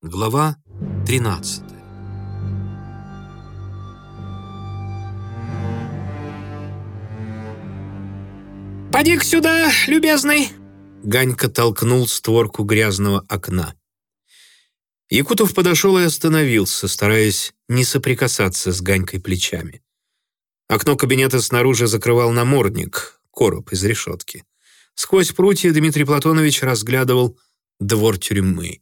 Глава 13 «Поди-ка сюда, любезный!» Ганька толкнул створку грязного окна. Якутов подошел и остановился, стараясь не соприкасаться с Ганькой плечами. Окно кабинета снаружи закрывал намордник, короб из решетки. Сквозь прутья Дмитрий Платонович разглядывал двор тюрьмы.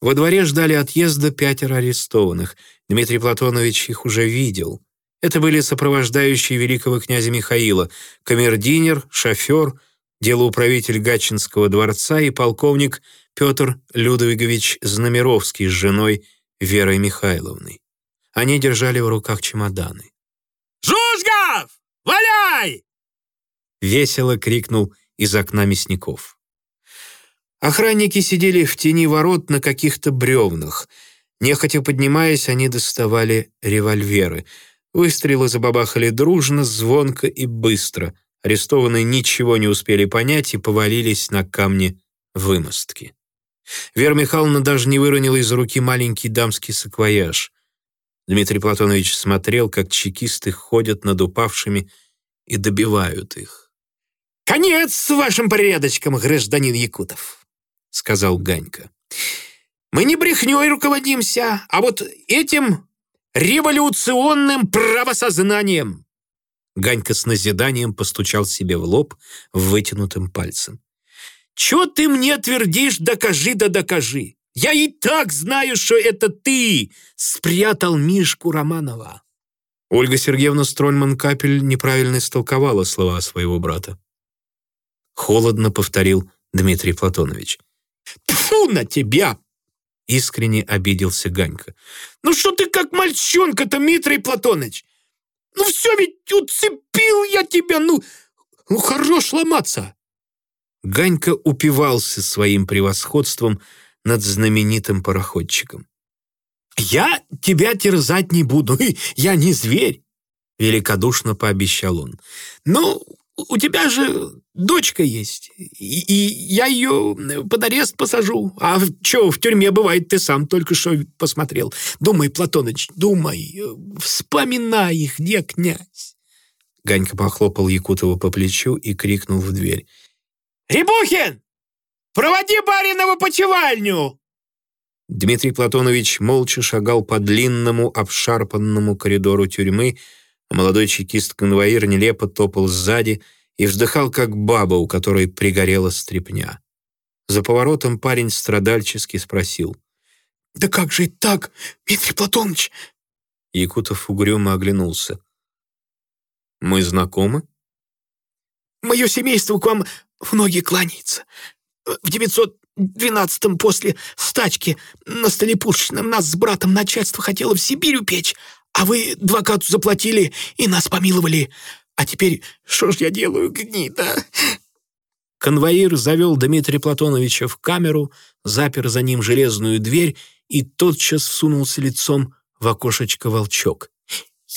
Во дворе ждали отъезда пятеро арестованных. Дмитрий Платонович их уже видел. Это были сопровождающие великого князя Михаила, камердинер, шофер, делоуправитель Гатчинского дворца и полковник Петр Людовигович Знамеровский с женой Верой Михайловной. Они держали в руках чемоданы. «Жужгов! Валяй!» Весело крикнул из окна мясников. Охранники сидели в тени ворот на каких-то бревнах. Нехотя поднимаясь, они доставали револьверы. Выстрелы забабахали дружно, звонко и быстро. Арестованные ничего не успели понять и повалились на камни вымостки. Вера Михайловна даже не выронила из руки маленький дамский саквояж. Дмитрий Платонович смотрел, как чекисты ходят над упавшими и добивают их. «Конец вашим порядочком, гражданин Якутов!» — сказал Ганька. «Мы не брехнёй руководимся, а вот этим революционным правосознанием!» Ганька с назиданием постучал себе в лоб вытянутым пальцем. «Чё ты мне твердишь, докажи да докажи? Я и так знаю, что это ты спрятал Мишку Романова!» Ольга Сергеевна Строльман-Капель неправильно истолковала слова своего брата. Холодно повторил Дмитрий Платонович. Тьфу на тебя!» Искренне обиделся Ганька. «Ну что ты как мальчонка-то, Митрий Платоныч? Ну все ведь уцепил я тебя, ну, ну хорош ломаться!» Ганька упивался своим превосходством над знаменитым пароходчиком. «Я тебя терзать не буду, я не зверь!» Великодушно пообещал он. «Ну, у тебя же дочка есть, и, и я ее под арест посажу. А что в тюрьме бывает, ты сам только что посмотрел. Думай, Платоныч, думай, вспоминай их, где князь?» Ганька похлопал Якутова по плечу и крикнул в дверь. «Рябухин, проводи барина в опочивальню!» Дмитрий Платонович молча шагал по длинному обшарпанному коридору тюрьмы, а молодой чекист-конвоир нелепо топал сзади и вздыхал, как баба, у которой пригорела стрепня. За поворотом парень страдальчески спросил. «Да как же так, Дмитрий Платоныч?» Якутов угрюмо оглянулся. «Мы знакомы?» «Мое семейство к вам в ноги кланяется. В 912-м после стачки на Столепушечном нас с братом начальство хотело в Сибирь упечь, а вы адвокату заплатили и нас помиловали. А теперь что ж я делаю, гнида?» Конвоир завел Дмитрия Платоновича в камеру, запер за ним железную дверь и тотчас всунулся лицом в окошечко волчок.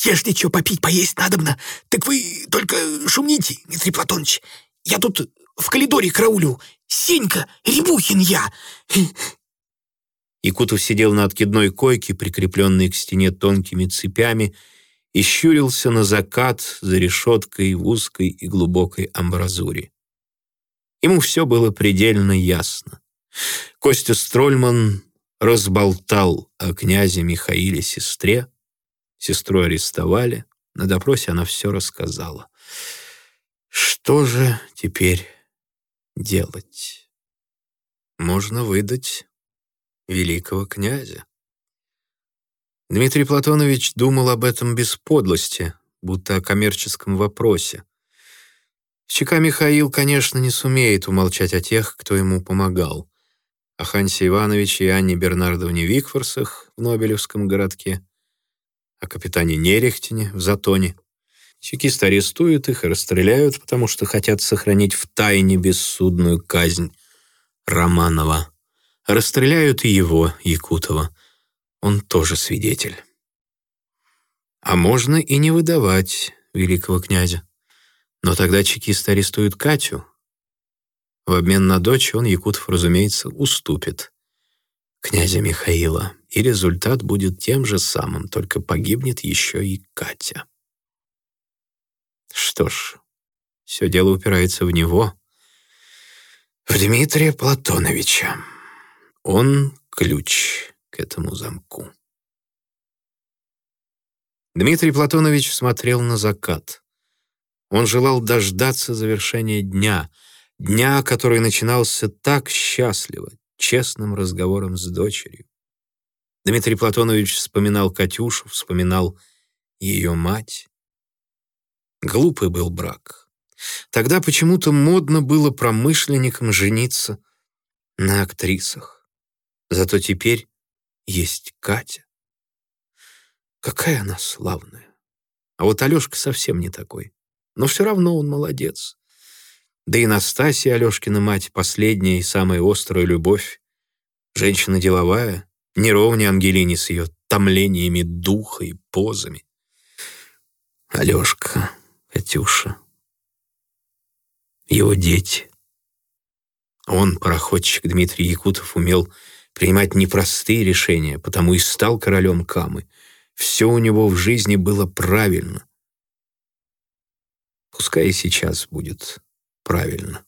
«Ежели что попить, поесть надобно, так вы только шумните, Дмитрий Платонович. Я тут в коридоре караулю. Сенька Рябухин я. Якутов сидел на откидной койке, прикрепленной к стене тонкими цепями, и щурился на закат за решеткой в узкой и глубокой амбразуре. Ему все было предельно ясно. Костя Строльман разболтал о князе Михаиле сестре, сестру арестовали, на допросе она все рассказала. Что же теперь делать? Можно выдать великого князя. Дмитрий Платонович думал об этом без подлости, будто о коммерческом вопросе. Щека Михаил, конечно, не сумеет умолчать о тех, кто ему помогал. О Хансе Ивановиче и Анне Бернардовне Викфорсах в Нобелевском городке, о капитане Нерехтине в Затоне. Чекисты арестуют их и расстреляют, потому что хотят сохранить в тайне бессудную казнь Романова. Расстреляют и его, Якутова. Он тоже свидетель. А можно и не выдавать великого князя. Но тогда чекисты арестуют Катю. В обмен на дочь он, Якутов, разумеется, уступит. князя Михаила, и результат будет тем же самым, только погибнет еще и Катя. Что ж, все дело упирается в него, в Дмитрия Платоновича. Он ключ к этому замку. Дмитрий Платонович смотрел на закат. Он желал дождаться завершения дня, дня, который начинался так счастливо, честным разговором с дочерью. Дмитрий Платонович вспоминал Катюшу, вспоминал ее мать. Глупый был брак. Тогда почему-то модно было промышленникам жениться на актрисах. Зато теперь есть Катя. Какая она славная. А вот Алёшка совсем не такой. Но все равно он молодец. Да и Настасья, Алёшкина мать, последняя и самая острая любовь. Женщина деловая, не ровнее Ангелине с ее томлениями духа и позами. Алёшка, Катюша, его дети. Он, пароходчик Дмитрий Якутов, умел принимать непростые решения, потому и стал королем Камы — все у него в жизни было правильно. Пускай и сейчас будет правильно.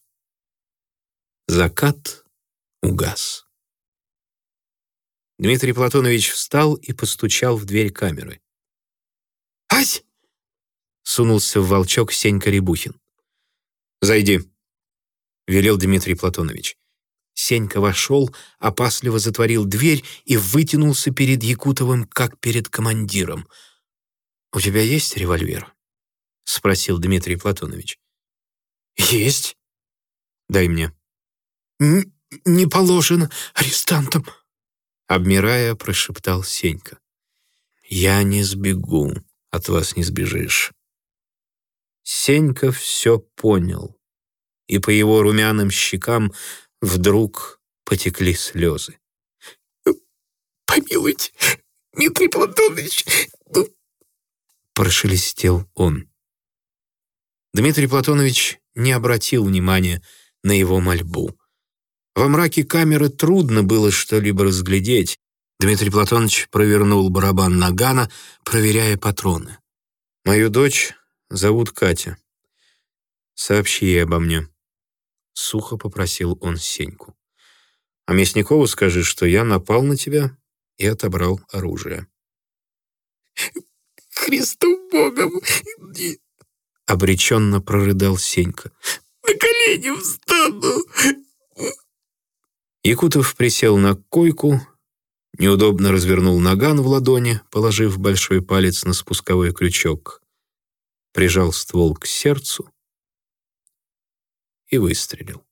Закат угас. Дмитрий Платонович встал и постучал в дверь камеры. «Ась!» — сунулся в волчок Сенька Рябухин. «Зайди», — велел Дмитрий Платонович. Сенька вошел, опасливо затворил дверь и вытянулся перед Якутовым, как перед командиром. «У тебя есть револьвер?» — спросил Дмитрий Платонович. «Есть». «Дай мне». Н «Не положено арестантам», — обмирая, прошептал Сенька. «Я не сбегу, от вас не сбежишь». Сенька все понял, и по его румяным щекам Вдруг потекли слезы. «Помилуйте, Дмитрий Платонович!» ну. Прошелестел он. Дмитрий Платонович не обратил внимания на его мольбу. Во мраке камеры трудно было что-либо разглядеть. Дмитрий Платонович провернул барабан нагана, проверяя патроны. «Мою дочь зовут Катя. Сообщи ей обо мне». — сухо попросил он Сеньку. «А Мясникову скажи, что я напал на тебя и отобрал оружие». «Христом Богом!» — обреченно прорыдал Сенька. «На колени встану!» Якутов присел на койку, неудобно развернул наган в ладони, положив большой палец на спусковой крючок, прижал ствол к сердцу и выстрелил.